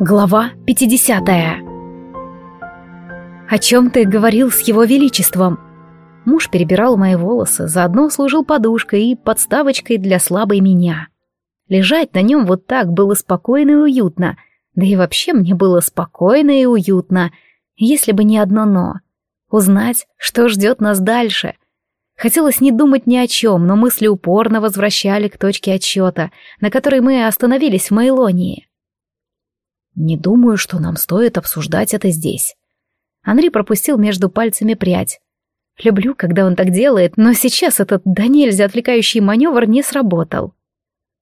Глава 50 «О чем ты говорил с его величеством?» Муж перебирал мои волосы, заодно служил подушкой и подставочкой для слабой меня. Лежать на нем вот так было спокойно и уютно, да и вообще мне было спокойно и уютно, если бы не одно «но». Узнать, что ждет нас дальше. Хотелось не думать ни о чем, но мысли упорно возвращали к точке отсчета, на которой мы остановились в Майлонии. Не думаю, что нам стоит обсуждать это здесь. Анри пропустил между пальцами прядь. Люблю, когда он так делает, но сейчас этот да нельзя отвлекающий маневр не сработал.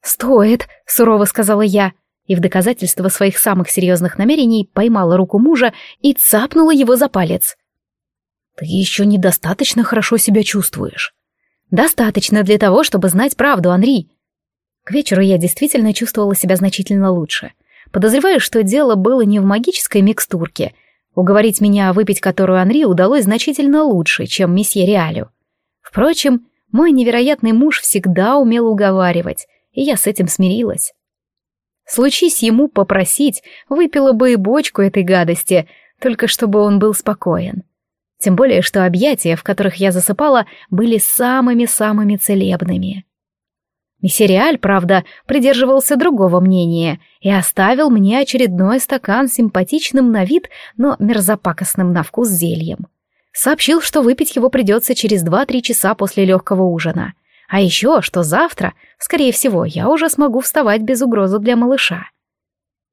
«Стоит», — сурово сказала я, и в доказательство своих самых серьезных намерений поймала руку мужа и цапнула его за палец. «Ты еще недостаточно хорошо себя чувствуешь». «Достаточно для того, чтобы знать правду, Анри». К вечеру я действительно чувствовала себя значительно лучше — Подозреваю, что дело было не в магической микстурке. Уговорить меня выпить которую Анри удалось значительно лучше, чем месье Реалю. Впрочем, мой невероятный муж всегда умел уговаривать, и я с этим смирилась. Случись ему попросить, выпила бы и бочку этой гадости, только чтобы он был спокоен. Тем более, что объятия, в которых я засыпала, были самыми-самыми целебными. Мессериаль, правда, придерживался другого мнения и оставил мне очередной стакан симпатичным на вид, но мерзопакостным на вкус зельем. Сообщил, что выпить его придется через 2-3 часа после легкого ужина. А еще, что завтра, скорее всего, я уже смогу вставать без угрозы для малыша.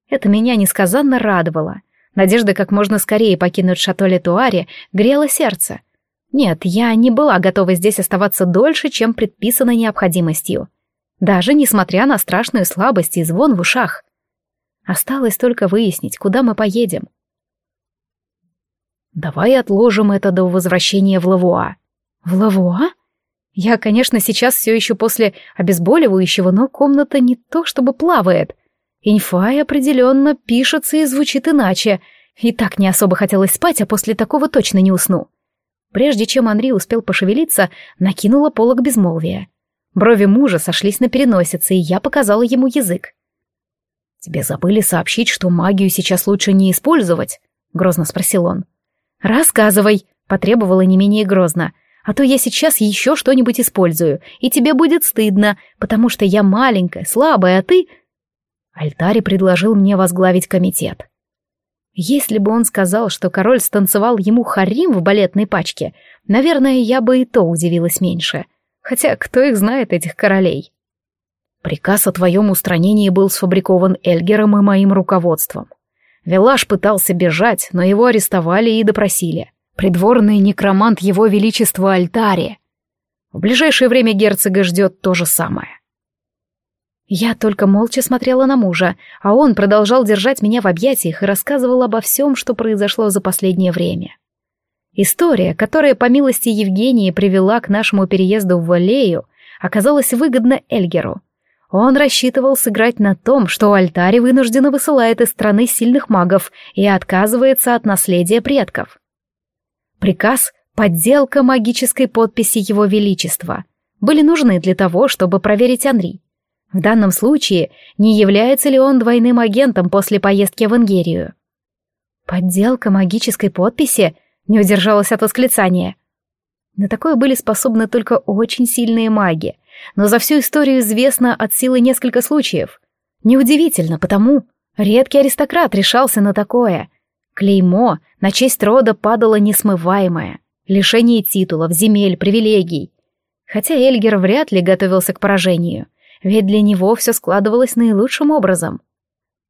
Это меня несказанно радовало. Надежда как можно скорее покинуть шато Летуаре грела сердце. Нет, я не была готова здесь оставаться дольше, чем предписано необходимостью даже несмотря на страшную слабость и звон в ушах. Осталось только выяснить, куда мы поедем. Давай отложим это до возвращения в Лавуа. В Лавуа? Я, конечно, сейчас все еще после обезболивающего, но комната не то чтобы плавает. Инфай определенно пишется и звучит иначе. И так не особо хотелось спать, а после такого точно не усну. Прежде чем Анри успел пошевелиться, накинула полог безмолвия. Брови мужа сошлись на переносице, и я показала ему язык. «Тебе забыли сообщить, что магию сейчас лучше не использовать?» — грозно спросил он. «Рассказывай», — потребовала не менее грозно, «а то я сейчас еще что-нибудь использую, и тебе будет стыдно, потому что я маленькая, слабая, а ты...» Альтари предложил мне возглавить комитет. Если бы он сказал, что король станцевал ему харим в балетной пачке, наверное, я бы и то удивилась меньше. Хотя кто их знает, этих королей? Приказ о твоем устранении был сфабрикован Эльгером и моим руководством. Велаш пытался бежать, но его арестовали и допросили. Придворный некромант его величества Альтари. В ближайшее время герцога ждет то же самое. Я только молча смотрела на мужа, а он продолжал держать меня в объятиях и рассказывал обо всем, что произошло за последнее время. История, которая, по милости Евгении, привела к нашему переезду в Валею, оказалась выгодна Эльгеру. Он рассчитывал сыграть на том, что Альтари вынужденно высылает из страны сильных магов и отказывается от наследия предков. Приказ «Подделка магической подписи Его Величества» были нужны для того, чтобы проверить Анри. В данном случае, не является ли он двойным агентом после поездки в Ингерию. «Подделка магической подписи?» Не удержалась от восклицания. На такое были способны только очень сильные маги, но за всю историю известно от силы несколько случаев. Неудивительно, потому редкий аристократ решался на такое. Клеймо на честь рода падало несмываемое. Лишение титулов, земель, привилегий. Хотя Эльгер вряд ли готовился к поражению, ведь для него все складывалось наилучшим образом —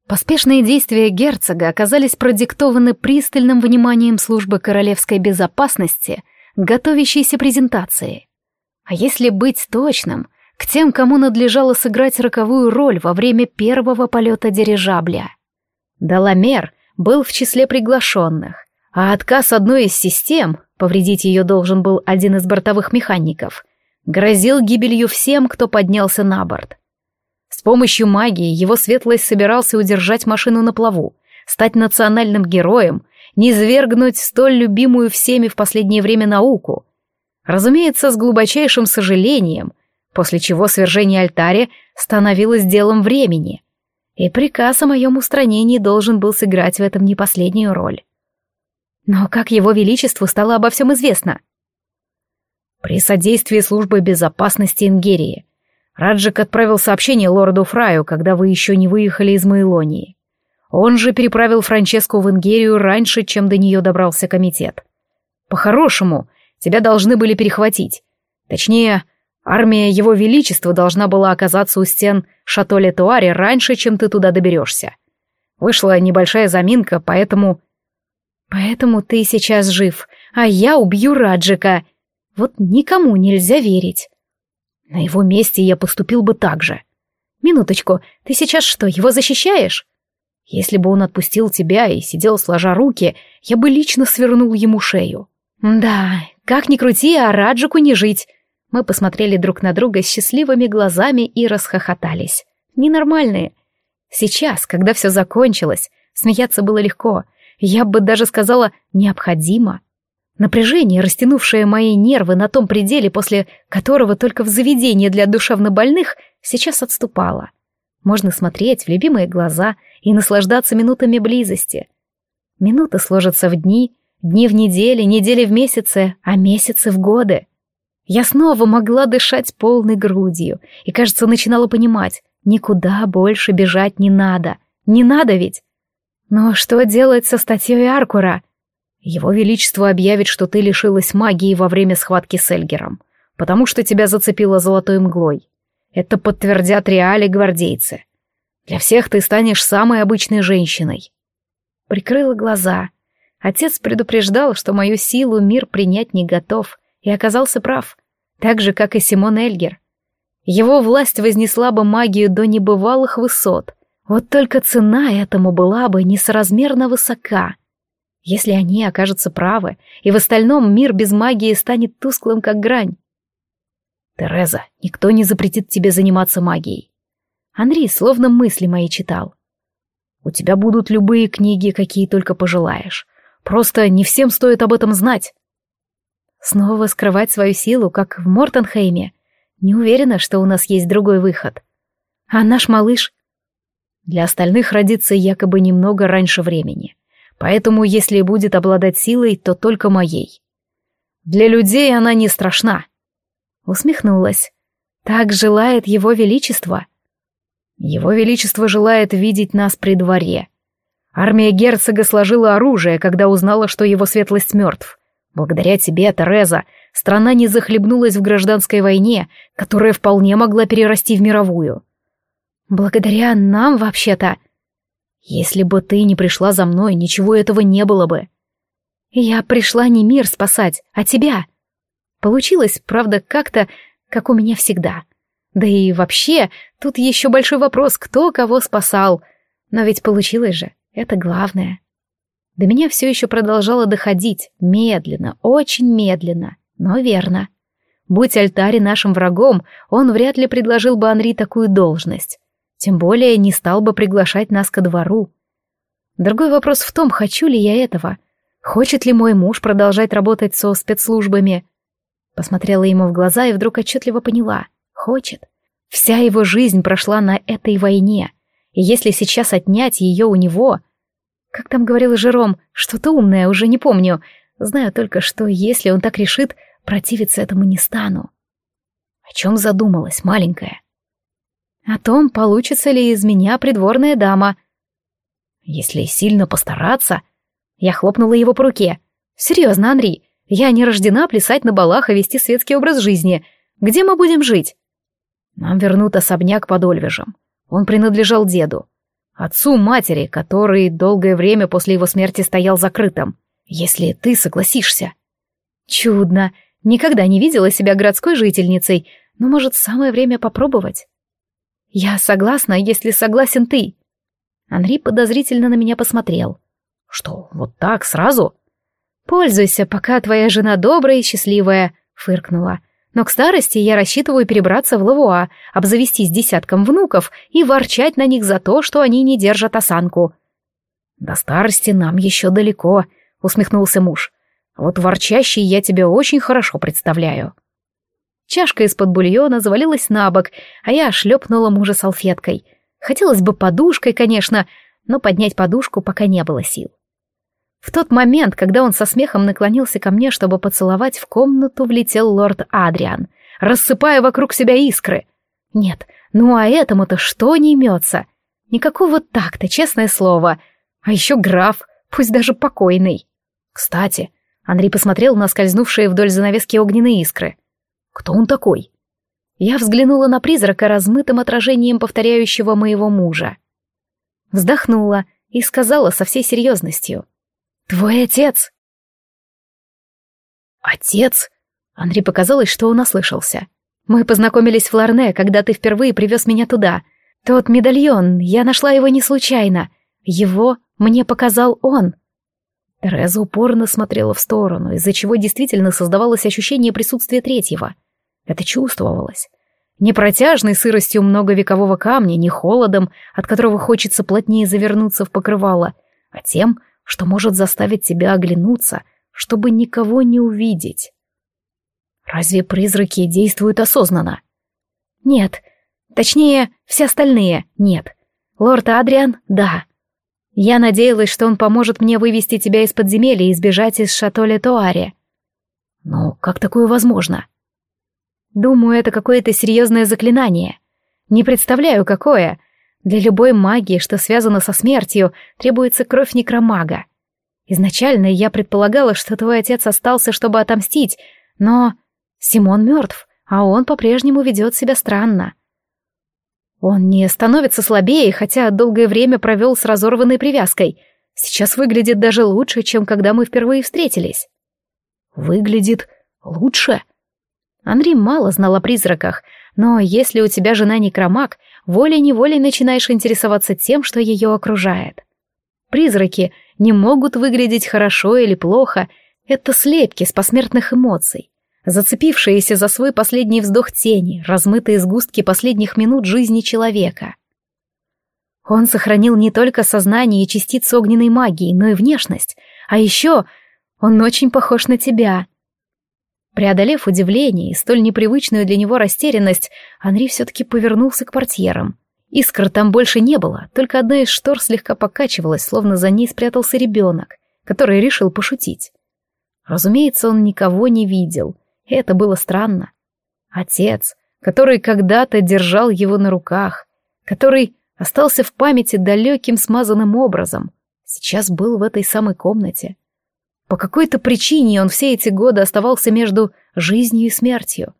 Поспешные действия герцога оказались продиктованы пристальным вниманием службы королевской безопасности готовящейся презентации. А если быть точным, к тем, кому надлежало сыграть роковую роль во время первого полета дирижабля. Даламер был в числе приглашенных, а отказ одной из систем, повредить ее должен был один из бортовых механиков, грозил гибелью всем, кто поднялся на борт — с помощью магии его светлость собирался удержать машину на плаву, стать национальным героем, низвергнуть столь любимую всеми в последнее время науку. Разумеется, с глубочайшим сожалением, после чего свержение альтаре становилось делом времени. И приказ о моем устранении должен был сыграть в этом не последнюю роль. Но как его величеству стало обо всем известно? При содействии службы безопасности Ингерии Раджик отправил сообщение лорду Фраю, когда вы еще не выехали из Мейлонии. Он же переправил Франческу в Ингерию раньше, чем до нее добрался комитет. По-хорошему, тебя должны были перехватить. Точнее, армия Его Величества должна была оказаться у стен шато Туари раньше, чем ты туда доберешься. Вышла небольшая заминка, поэтому... Поэтому ты сейчас жив, а я убью Раджика. Вот никому нельзя верить. На его месте я поступил бы так же. Минуточку, ты сейчас что, его защищаешь? Если бы он отпустил тебя и сидел сложа руки, я бы лично свернул ему шею. Да, как ни крути, а Раджику не жить. Мы посмотрели друг на друга с счастливыми глазами и расхохотались. Ненормальные. Сейчас, когда все закончилось, смеяться было легко. Я бы даже сказала «необходимо». Напряжение, растянувшее мои нервы на том пределе, после которого только в заведении для душевнобольных, сейчас отступало. Можно смотреть в любимые глаза и наслаждаться минутами близости. Минуты сложатся в дни, дни в недели, недели в месяцы, а месяцы в годы. Я снова могла дышать полной грудью и, кажется, начинала понимать, никуда больше бежать не надо. Не надо ведь. Но что делать со статьей Аркура? Его Величество объявит, что ты лишилась магии во время схватки с Эльгером, потому что тебя зацепило золотой мглой. Это подтвердят реали гвардейцы. Для всех ты станешь самой обычной женщиной. Прикрыла глаза. Отец предупреждал, что мою силу мир принять не готов, и оказался прав, так же, как и Симон Эльгер. Его власть вознесла бы магию до небывалых высот, вот только цена этому была бы несоразмерно высока — если они окажутся правы, и в остальном мир без магии станет тусклым, как грань. Тереза, никто не запретит тебе заниматься магией. Анри словно мысли мои читал. У тебя будут любые книги, какие только пожелаешь. Просто не всем стоит об этом знать. Снова скрывать свою силу, как в Мортенхейме. Не уверена, что у нас есть другой выход. А наш малыш? Для остальных родится якобы немного раньше времени. Поэтому, если будет обладать силой, то только моей. Для людей она не страшна. Усмехнулась. Так желает его величество. Его величество желает видеть нас при дворе. Армия герцога сложила оружие, когда узнала, что его светлость мертв. Благодаря тебе, Тереза, страна не захлебнулась в гражданской войне, которая вполне могла перерасти в мировую. Благодаря нам, вообще-то, если бы ты не пришла за мной, ничего этого не было бы. Я пришла не мир спасать, а тебя. Получилось, правда, как-то, как у меня всегда. Да и вообще, тут еще большой вопрос, кто кого спасал. Но ведь получилось же, это главное. До меня все еще продолжало доходить, медленно, очень медленно, но верно. Будь Альтари нашим врагом, он вряд ли предложил бы Анри такую должность. Тем более не стал бы приглашать нас ко двору. Другой вопрос в том, хочу ли я этого. Хочет ли мой муж продолжать работать со спецслужбами? Посмотрела ему в глаза и вдруг отчетливо поняла. Хочет. Вся его жизнь прошла на этой войне. И если сейчас отнять ее у него... Как там говорил Жером, что-то умное, уже не помню. Знаю только, что если он так решит, противиться этому не стану. О чем задумалась маленькая? О том, получится ли из меня придворная дама. Если сильно постараться... Я хлопнула его по руке. «Серьезно, Андрей, я не рождена плясать на балах и вести светский образ жизни. Где мы будем жить?» Нам вернут особняк под Ольвежем. Он принадлежал деду. Отцу матери, который долгое время после его смерти стоял закрытым. Если ты согласишься. Чудно. Никогда не видела себя городской жительницей, но, может, самое время попробовать. «Я согласна, если согласен ты». Анри подозрительно на меня посмотрел. «Что, вот так, сразу?» «Пользуйся, пока твоя жена добрая и счастливая», — фыркнула. «Но к старости я рассчитываю перебраться в Лавуа, обзавестись десятком внуков и ворчать на них за то, что они не держат осанку». «До старости нам еще далеко», — усмехнулся муж. «Вот ворчащий я тебя очень хорошо представляю». Чашка из-под бульона завалилась на бок, а я шлепнула мужа салфеткой. Хотелось бы подушкой, конечно, но поднять подушку пока не было сил. В тот момент, когда он со смехом наклонился ко мне, чтобы поцеловать, в комнату влетел лорд Адриан, рассыпая вокруг себя искры. Нет, ну а этому-то что не имется? Никакого такта, честное слово. А еще граф, пусть даже покойный. Кстати, Андрей посмотрел на скользнувшие вдоль занавески огненные искры. Кто он такой? Я взглянула на призрака размытым отражением повторяющего моего мужа. Вздохнула и сказала со всей серьезностью. «Твой отец!» «Отец?» Андрей показалось, что он ослышался. «Мы познакомились в Ларне, когда ты впервые привез меня туда. Тот медальон, я нашла его не случайно. Его мне показал он». Тереза упорно смотрела в сторону, из-за чего действительно создавалось ощущение присутствия третьего. Это чувствовалось. Не протяжной сыростью многовекового камня, не холодом, от которого хочется плотнее завернуться в покрывало, а тем, что может заставить тебя оглянуться, чтобы никого не увидеть. Разве призраки действуют осознанно? Нет. Точнее, все остальные — нет. Лорд Адриан — да. Я надеялась, что он поможет мне вывести тебя из подземелья и сбежать из шатоля Туари. Но как такое возможно? Думаю, это какое-то серьезное заклинание. Не представляю, какое. Для любой магии, что связано со смертью, требуется кровь некромага. Изначально я предполагала, что твой отец остался, чтобы отомстить, но Симон мертв, а он по-прежнему ведет себя странно. Он не становится слабее, хотя долгое время провел с разорванной привязкой. Сейчас выглядит даже лучше, чем когда мы впервые встретились. Выглядит лучше? Андрей мало знал о призраках, но если у тебя жена некромаг, волей-неволей начинаешь интересоваться тем, что ее окружает. Призраки не могут выглядеть хорошо или плохо, это слепки с посмертных эмоций зацепившиеся за свой последний вздох тени, размытые сгустки последних минут жизни человека. Он сохранил не только сознание и частицы огненной магии, но и внешность, а еще он очень похож на тебя. Преодолев удивление и столь непривычную для него растерянность, Анри все-таки повернулся к портьерам. Искр там больше не было, только одна из штор слегка покачивалась, словно за ней спрятался ребенок, который решил пошутить. Разумеется, он никого не видел — это было странно. Отец, который когда-то держал его на руках, который остался в памяти далеким смазанным образом, сейчас был в этой самой комнате. По какой-то причине он все эти годы оставался между жизнью и смертью.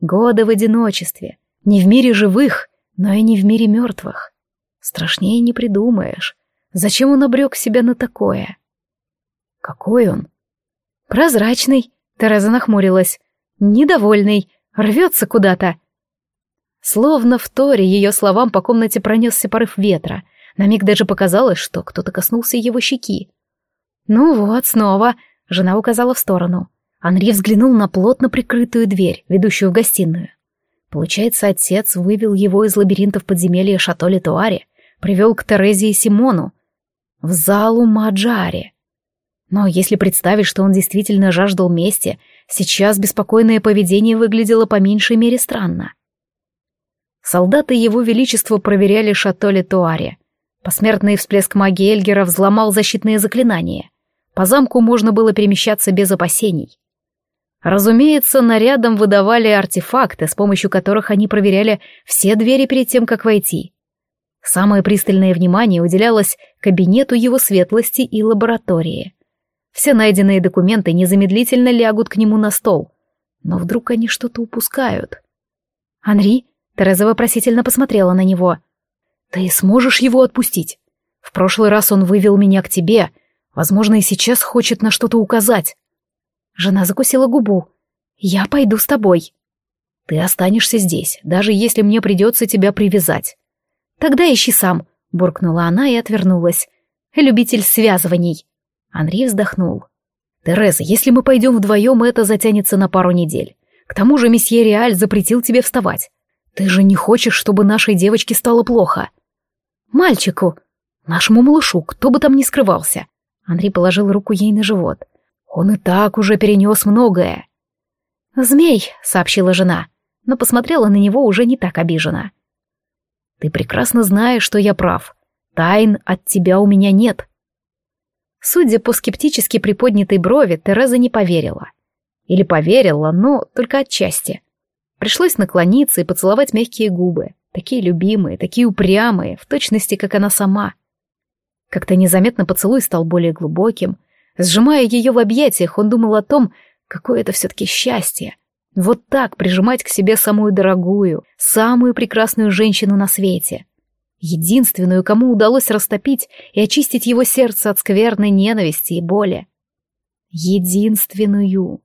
Годы в одиночестве, не в мире живых, но и не в мире мертвых. Страшнее не придумаешь. Зачем он обрек себя на такое? Какой он? Прозрачный, Тереза нахмурилась. «Недовольный, рвется куда-то». Словно в торе ее словам по комнате пронесся порыв ветра. На миг даже показалось, что кто-то коснулся его щеки. «Ну вот, снова», — жена указала в сторону. Анри взглянул на плотно прикрытую дверь, ведущую в гостиную. Получается, отец вывел его из лабиринтов подземелья Шатоли Туаре, привел к Терезе и Симону, в залу Маджаре. Но если представить, что он действительно жаждал мести, сейчас беспокойное поведение выглядело по меньшей мере странно. Солдаты его величества проверяли шатоле Туаре. Посмертный всплеск магии Эльгера взломал защитные заклинания. По замку можно было перемещаться без опасений. Разумеется, нарядом выдавали артефакты, с помощью которых они проверяли все двери перед тем, как войти. Самое пристальное внимание уделялось кабинету его светлости и лаборатории. Все найденные документы незамедлительно лягут к нему на стол. Но вдруг они что-то упускают. «Анри?» — Тереза вопросительно посмотрела на него. «Ты сможешь его отпустить? В прошлый раз он вывел меня к тебе. Возможно, и сейчас хочет на что-то указать». Жена закусила губу. «Я пойду с тобой». «Ты останешься здесь, даже если мне придется тебя привязать». «Тогда ищи сам», — буркнула она и отвернулась. «Любитель связываний». Андрей вздохнул. «Тереза, если мы пойдем вдвоем, это затянется на пару недель. К тому же месье Реаль запретил тебе вставать. Ты же не хочешь, чтобы нашей девочке стало плохо?» «Мальчику, нашему малышу, кто бы там ни скрывался». Андрей положил руку ей на живот. «Он и так уже перенес многое». «Змей», — сообщила жена, но посмотрела на него уже не так обиженно. Ты прекрасно знаешь, что я прав. Тайн от тебя у меня нет. Судя по скептически приподнятой брови, Тереза не поверила. Или поверила, но только отчасти. Пришлось наклониться и поцеловать мягкие губы, такие любимые, такие упрямые, в точности, как она сама. Как-то незаметно поцелуй стал более глубоким. Сжимая ее в объятиях, он думал о том, какое это все-таки счастье. Вот так прижимать к себе самую дорогую, самую прекрасную женщину на свете. Единственную, кому удалось растопить и очистить его сердце от скверной ненависти и боли. Единственную.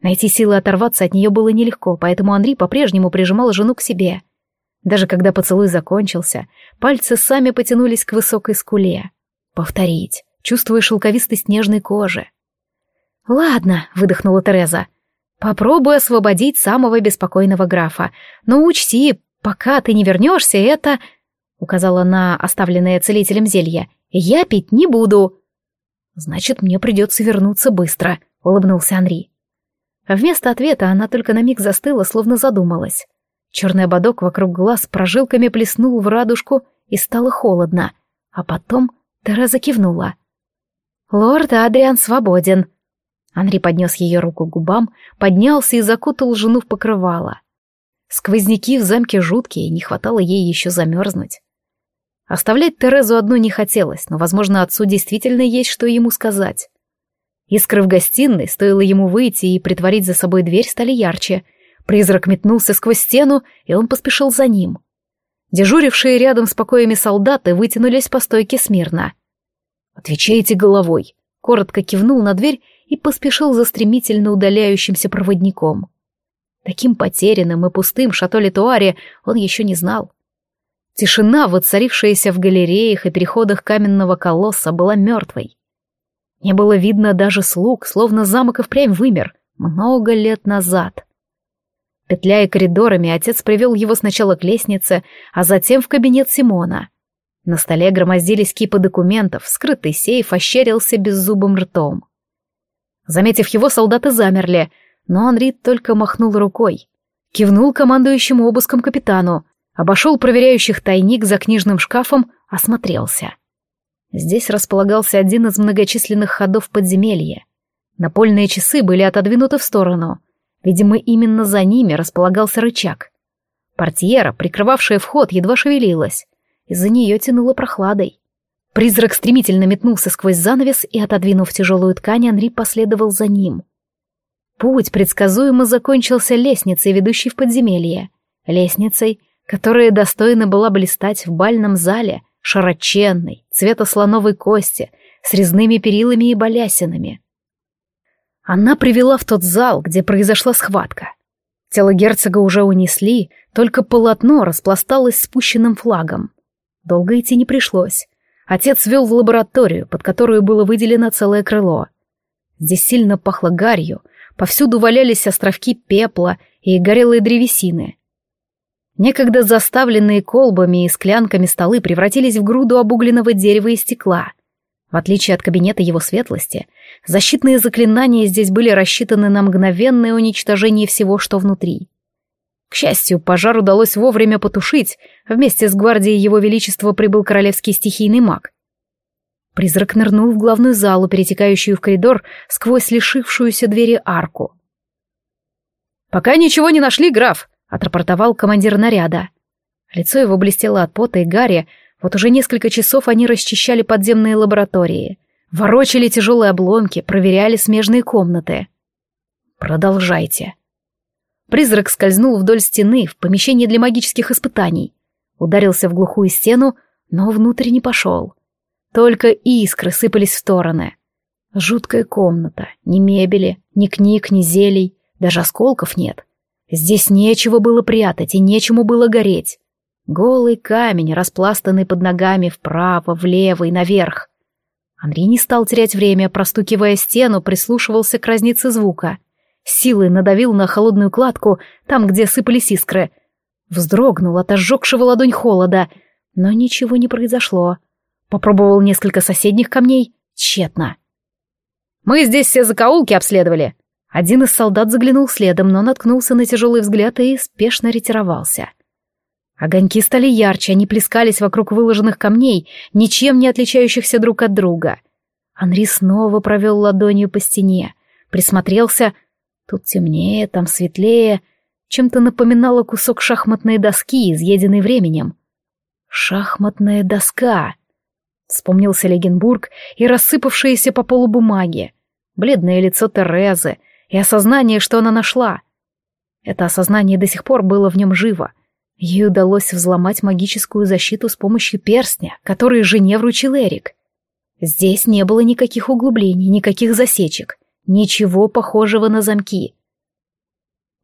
Найти силы оторваться от нее было нелегко, поэтому Андрей по-прежнему прижимал жену к себе. Даже когда поцелуй закончился, пальцы сами потянулись к высокой скуле. Повторить, чувствуя шелковистость нежной кожи. «Ладно», — выдохнула Тереза. «Попробуй освободить самого беспокойного графа. Но учти, пока ты не вернешься, это...» — указала на оставленное целителем зелье. «Я пить не буду». «Значит, мне придется вернуться быстро», — улыбнулся Андрей. Вместо ответа она только на миг застыла, словно задумалась. Черный ободок вокруг глаз прожилками плеснул в радужку и стало холодно. А потом Тереза кивнула. «Лорд Адриан свободен». Анри поднес ее руку к губам, поднялся и закутал жену в покрывало. Сквозняки в замке жуткие, не хватало ей еще замерзнуть. Оставлять Терезу одну не хотелось, но, возможно, отцу действительно есть что ему сказать. Искры в гостиной, стоило ему выйти и притворить за собой дверь, стали ярче. Призрак метнулся сквозь стену, и он поспешил за ним. Дежурившие рядом с покоями солдаты вытянулись по стойке смирно. «Отвечайте головой», — коротко кивнул на дверь и поспешил за стремительно удаляющимся проводником. Таким потерянным и пустым шато Литуаре он еще не знал. Тишина, воцарившаяся в галереях и переходах каменного колосса, была мертвой. Не было видно даже слуг, словно замок и впрямь вымер, много лет назад. Петляя коридорами, отец привел его сначала к лестнице, а затем в кабинет Симона. На столе громоздились кипы документов, скрытый сейф ощерился беззубым ртом. Заметив его, солдаты замерли, но Анри только махнул рукой. Кивнул командующему обыском капитану, обошел проверяющих тайник за книжным шкафом, осмотрелся. Здесь располагался один из многочисленных ходов подземелья. Напольные часы были отодвинуты в сторону. Видимо, именно за ними располагался рычаг. Портьера, прикрывавшая вход, едва шевелилась. Из-за нее тянуло прохладой. Призрак стремительно метнулся сквозь занавес и, отодвинув тяжелую ткань, Анри последовал за ним. Путь предсказуемо закончился лестницей, ведущей в подземелье. Лестницей, которая достойна была блистать в бальном зале — широченный, цвета слоновой кости, с резными перилами и балясинами. Она привела в тот зал, где произошла схватка. Тело герцога уже унесли, только полотно распласталось спущенным флагом. Долго идти не пришлось. Отец вел в лабораторию, под которую было выделено целое крыло. Здесь сильно пахло гарью, повсюду валялись островки пепла и горелые древесины. Некогда заставленные колбами и склянками столы превратились в груду обугленного дерева и стекла. В отличие от кабинета его светлости, защитные заклинания здесь были рассчитаны на мгновенное уничтожение всего, что внутри. К счастью, пожар удалось вовремя потушить, вместе с гвардией его величества прибыл королевский стихийный маг. Призрак нырнул в главную залу, перетекающую в коридор сквозь лишившуюся двери арку. «Пока ничего не нашли, граф», отрапортовал командир наряда. Лицо его блестело от пота и гари, вот уже несколько часов они расчищали подземные лаборатории, ворочали тяжелые обломки, проверяли смежные комнаты. «Продолжайте». Призрак скользнул вдоль стены в помещение для магических испытаний, ударился в глухую стену, но внутрь не пошел. Только искры сыпались в стороны. Жуткая комната, ни мебели, ни книг, ни зелий, даже осколков нет — Здесь нечего было прятать и нечему было гореть. Голый камень, распластанный под ногами вправо, влево и наверх. Андрей не стал терять время, простукивая стену, прислушивался к разнице звука. Силой надавил на холодную кладку, там, где сыпались искры. Вздрогнул от ожогшего ладонь холода, но ничего не произошло. Попробовал несколько соседних камней, тщетно. «Мы здесь все закоулки обследовали», один из солдат заглянул следом, но наткнулся на тяжелый взгляд и спешно ретировался. Огоньки стали ярче, они плескались вокруг выложенных камней, ничем не отличающихся друг от друга. Анри снова провел ладонью по стене, присмотрелся. Тут темнее, там светлее. Чем-то напоминало кусок шахматной доски, изъеденной временем. Шахматная доска. Вспомнился Легенбург и рассыпавшиеся по полу бумаги, бледное лицо Терезы и осознание, что она нашла. Это осознание до сих пор было в нем живо. Ей удалось взломать магическую защиту с помощью перстня, который жене вручил Эрик. Здесь не было никаких углублений, никаких засечек, ничего похожего на замки.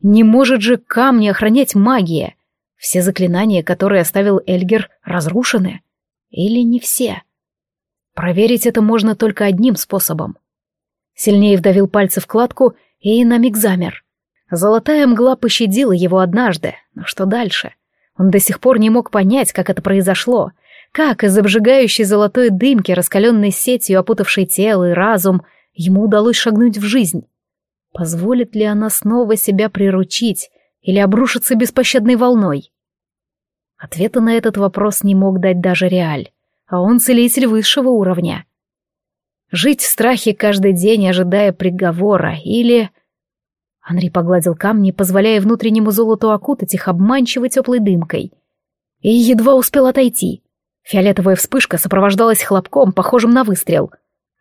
Не может же камни охранять магия. Все заклинания, которые оставил Эльгер, разрушены. Или не все? Проверить это можно только одним способом. Сильнее вдавил пальцы в кладку и на миг замер. Золотая мгла пощадила его однажды, но что дальше? Он до сих пор не мог понять, как это произошло, как из обжигающей золотой дымки, раскаленной сетью, опутавшей тело и разум, ему удалось шагнуть в жизнь. Позволит ли она снова себя приручить или обрушиться беспощадной волной? Ответа на этот вопрос не мог дать даже Реаль а он целитель высшего уровня. Жить в страхе каждый день, ожидая приговора, или... Анри погладил камни, позволяя внутреннему золоту окутать их обманчивой теплой дымкой. И едва успел отойти. Фиолетовая вспышка сопровождалась хлопком, похожим на выстрел.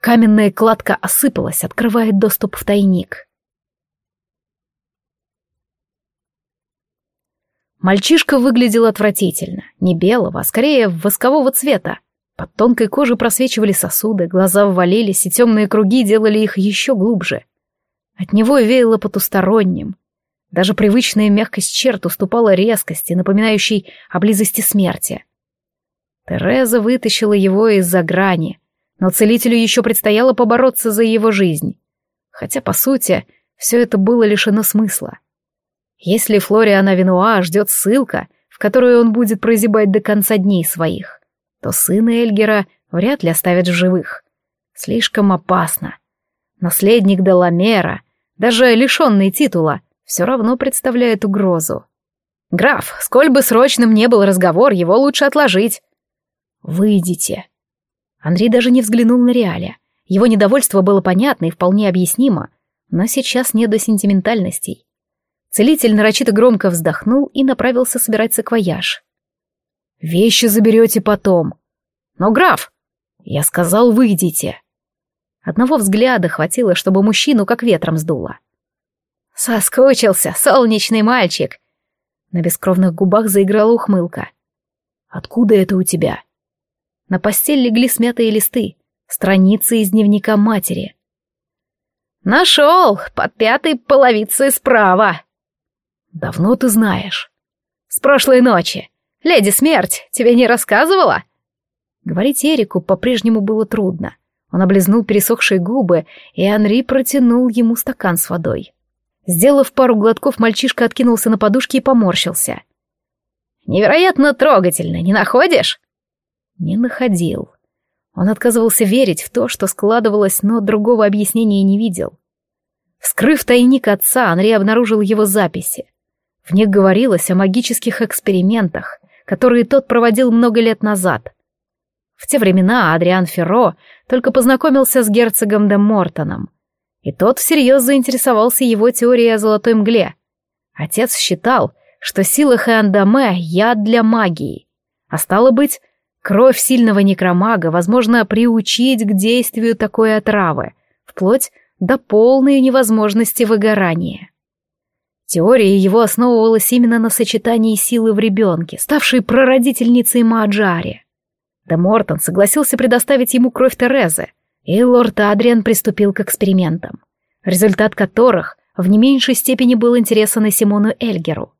Каменная кладка осыпалась, открывая доступ в тайник. Мальчишка выглядел отвратительно, не белого, а скорее воскового цвета. Под тонкой кожей просвечивали сосуды, глаза ввалились, и темные круги делали их еще глубже. От него веяло потусторонним. Даже привычная мягкость черт уступала резкости, напоминающей о близости смерти. Тереза вытащила его из-за грани, но целителю еще предстояло побороться за его жизнь. Хотя, по сути, все это было лишено смысла. Если Флориана Винуа ждет ссылка, в которую он будет прозябать до конца дней своих, то сына Эльгера вряд ли оставят в живых. Слишком опасно. Наследник Деламера, даже лишенный титула, все равно представляет угрозу. «Граф, сколь бы срочным не был разговор, его лучше отложить». «Выйдите». Андрей даже не взглянул на Реаля. Его недовольство было понятно и вполне объяснимо, но сейчас не до сентиментальностей. Целитель нарочито громко вздохнул и направился собирать саквояж. Вещи заберете потом. Но, граф, я сказал, выйдите. Одного взгляда хватило, чтобы мужчину как ветром сдуло. Соскучился, солнечный мальчик. На бескровных губах заиграла ухмылка. Откуда это у тебя? На постель легли смятые листы, страницы из дневника матери. Нашел, под пятой половицей справа. Давно ты знаешь? С прошлой ночи. «Леди Смерть, тебе не рассказывала?» Говорить Эрику по-прежнему было трудно. Он облизнул пересохшие губы, и Анри протянул ему стакан с водой. Сделав пару глотков, мальчишка откинулся на подушке и поморщился. «Невероятно трогательно, не находишь?» Не находил. Он отказывался верить в то, что складывалось, но другого объяснения не видел. Вскрыв тайник отца, Анри обнаружил его записи. В них говорилось о магических экспериментах, которые тот проводил много лет назад. В те времена Адриан Ферро только познакомился с герцогом де Мортоном, и тот всерьез заинтересовался его теорией о золотой мгле. Отец считал, что сила Хэандаме — яд для магии, а стало быть, кровь сильного некромага возможно приучить к действию такой отравы, вплоть до полной невозможности выгорания. Теория его основывалась именно на сочетании силы в ребенке, ставшей прародительницей Мааджари. Де Мортон согласился предоставить ему кровь Терезы, и лорд Адриан приступил к экспериментам, результат которых в не меньшей степени был интересен и Симону Эльгеру.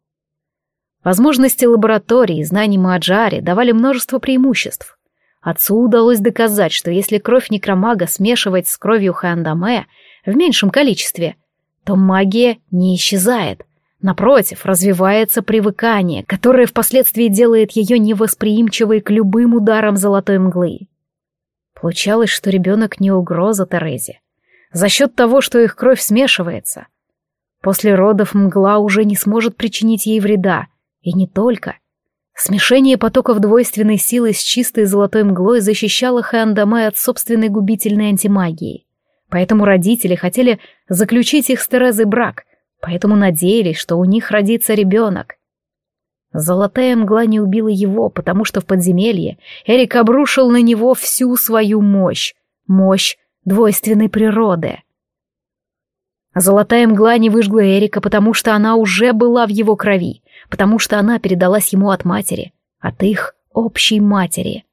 Возможности лаборатории и знаний Мааджари давали множество преимуществ. Отцу удалось доказать, что если кровь некромага смешивать с кровью Хандаме в меньшем количестве – то магия не исчезает. Напротив, развивается привыкание, которое впоследствии делает ее невосприимчивой к любым ударам золотой мглы. Получалось, что ребенок не угроза Терезе. За счет того, что их кровь смешивается. После родов мгла уже не сможет причинить ей вреда. И не только. Смешение потоков двойственной силы с чистой золотой мглой защищало Хэандаме от собственной губительной антимагии. Поэтому родители хотели заключить их с Терезой брак, поэтому надеялись, что у них родится ребенок. Золотая мгла не убила его, потому что в подземелье Эрик обрушил на него всю свою мощь, мощь двойственной природы. Золотая мгла не выжгла Эрика, потому что она уже была в его крови, потому что она передалась ему от матери, от их общей матери.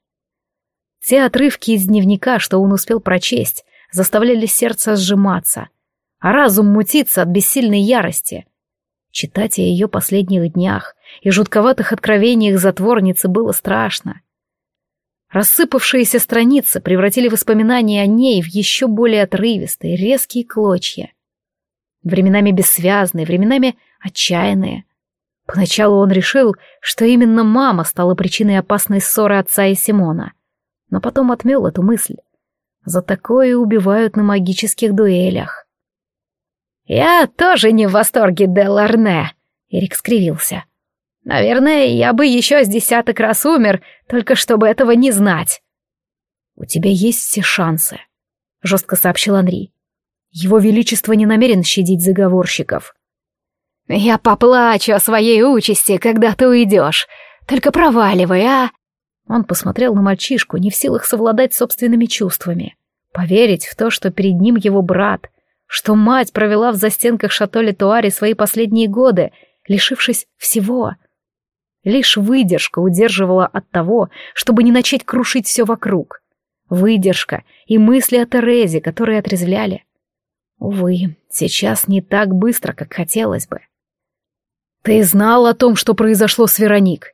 Те отрывки из дневника, что он успел прочесть, заставляли сердце сжиматься, а разум мутиться от бессильной ярости. Читать о ее последних днях и жутковатых откровениях затворницы было страшно. Рассыпавшиеся страницы превратили воспоминания о ней в еще более отрывистые, резкие клочья. Временами бессвязные, временами отчаянные. Поначалу он решил, что именно мама стала причиной опасной ссоры отца и Симона, но потом отмел эту мысль. За такое убивают на магических дуэлях. «Я тоже не в восторге, де Ларне», — Эрик скривился. «Наверное, я бы еще с десяток раз умер, только чтобы этого не знать». «У тебя есть все шансы», — жестко сообщил Анри. «Его Величество не намерен щадить заговорщиков. «Я поплачу о своей участи, когда ты уйдешь. Только проваливай, а!» Он посмотрел на мальчишку, не в силах совладать собственными чувствами. Поверить в то, что перед ним его брат, что мать провела в застенках шато Летуари свои последние годы, лишившись всего. Лишь выдержка удерживала от того, чтобы не начать крушить все вокруг. Выдержка и мысли о Терезе, которые отрезвляли. Увы, сейчас не так быстро, как хотелось бы. «Ты знал о том, что произошло с Вероник?»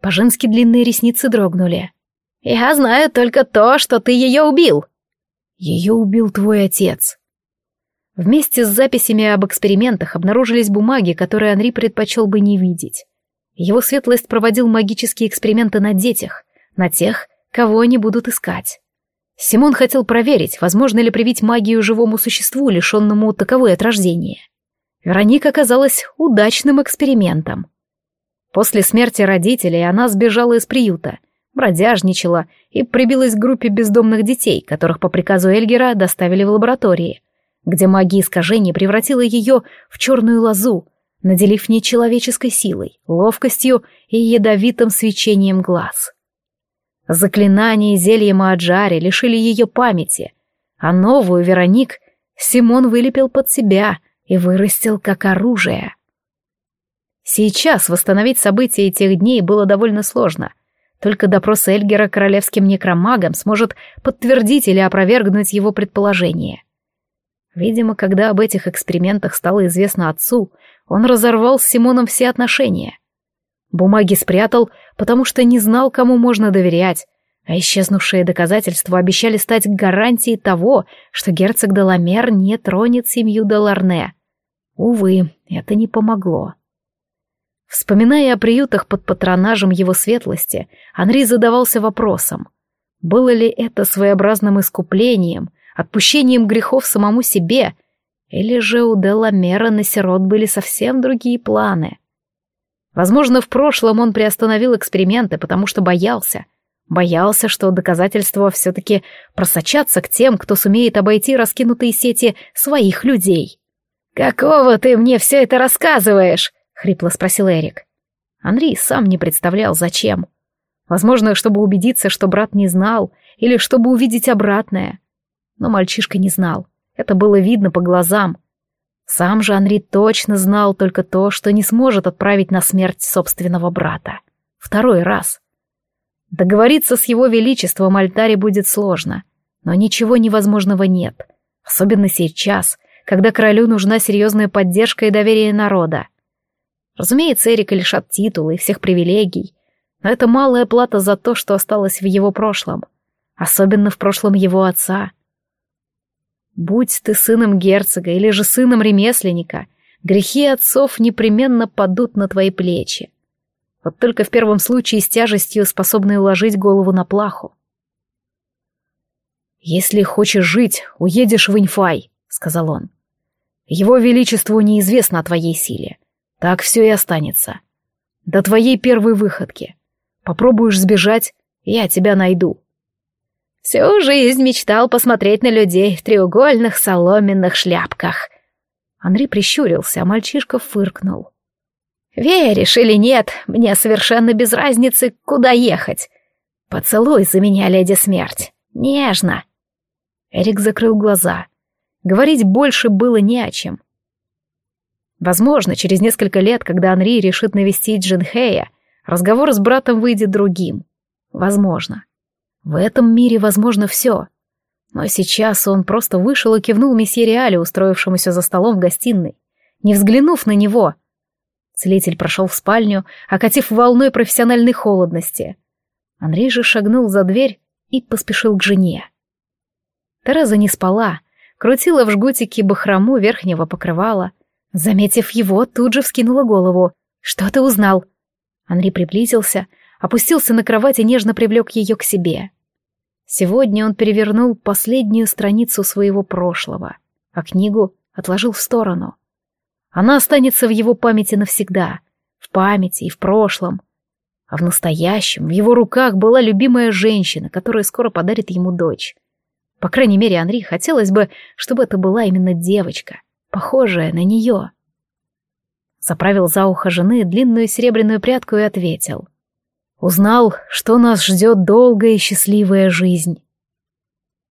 По-женски длинные ресницы дрогнули. «Я знаю только то, что ты ее убил». «Ее убил твой отец». Вместе с записями об экспериментах обнаружились бумаги, которые Анри предпочел бы не видеть. Его светлость проводил магические эксперименты на детях, на тех, кого они будут искать. Симон хотел проверить, возможно ли привить магию живому существу, лишенному таковой от рождения. Вероника оказалась удачным экспериментом. После смерти родителей она сбежала из приюта, бродяжничала и прибилась к группе бездомных детей, которых по приказу Эльгера доставили в лаборатории, где магия искажения превратила ее в черную лозу, наделив нечеловеческой силой, ловкостью и ядовитым свечением глаз. Заклинания и зелья Мааджари лишили ее памяти, а новую Вероник Симон вылепил под себя — и вырастил как оружие. Сейчас восстановить события тех дней было довольно сложно. Только допрос Эльгера королевским некромагом сможет подтвердить или опровергнуть его предположение. Видимо, когда об этих экспериментах стало известно отцу, он разорвал с Симоном все отношения. Бумаги спрятал, потому что не знал, кому можно доверять, а исчезнувшие доказательства обещали стать гарантией того, что герцог Деламер не тронет семью Деларне. Увы, это не помогло. Вспоминая о приютах под патронажем его светлости, Анри задавался вопросом, было ли это своеобразным искуплением, отпущением грехов самому себе, или же у Деламера на сирот были совсем другие планы. Возможно, в прошлом он приостановил эксперименты, потому что боялся. Боялся, что доказательства все-таки просочатся к тем, кто сумеет обойти раскинутые сети своих людей. «Какого ты мне все это рассказываешь?» — хрипло спросил Эрик. Андрей сам не представлял, зачем. Возможно, чтобы убедиться, что брат не знал, или чтобы увидеть обратное. Но мальчишка не знал. Это было видно по глазам. Сам же Анри точно знал только то, что не сможет отправить на смерть собственного брата. Второй раз. Договориться с его величеством Альтаре будет сложно, но ничего невозможного нет. Особенно сейчас, когда королю нужна серьезная поддержка и доверие народа. Разумеется, Эрика лишат титула и всех привилегий, но это малая плата за то, что осталось в его прошлом, особенно в прошлом его отца. Будь ты сыном герцога или же сыном ремесленника, грехи отцов непременно падут на твои плечи. Вот только в первом случае с тяжестью способны уложить голову на плаху. «Если хочешь жить, уедешь в Инфай», сказал он. «Его Величеству неизвестно о твоей силе. Так все и останется. До твоей первой выходки. Попробуешь сбежать, я тебя найду. Всю жизнь мечтал посмотреть на людей в треугольных соломенных шляпках. Андрей прищурился, а мальчишка фыркнул. «Веришь или нет, мне совершенно без разницы, куда ехать. Поцелуй за меня, леди смерть. Нежно». Эрик закрыл глаза. Говорить больше было не о чем. Возможно, через несколько лет, когда Анри решит навестить Джинхея, разговор с братом выйдет другим. Возможно. В этом мире возможно все. Но сейчас он просто вышел и кивнул месье Реале, устроившемуся за столом в гостиной, не взглянув на него. Целитель прошел в спальню, окатив волной профессиональной холодности. Андрей же шагнул за дверь и поспешил к жене. Тереза не спала, крутила в жгутике бахрому верхнего покрывала. Заметив его, тут же вскинула голову. «Что ты узнал?» Андрей приблизился, опустился на кровать и нежно привлек ее к себе. Сегодня он перевернул последнюю страницу своего прошлого, а книгу отложил в сторону. Она останется в его памяти навсегда, в памяти и в прошлом. А в настоящем в его руках была любимая женщина, которая скоро подарит ему дочь. По крайней мере, Анри хотелось бы, чтобы это была именно девочка, похожая на нее. Заправил за ухо жены длинную серебряную прядку и ответил. Узнал, что нас ждет долгая и счастливая жизнь.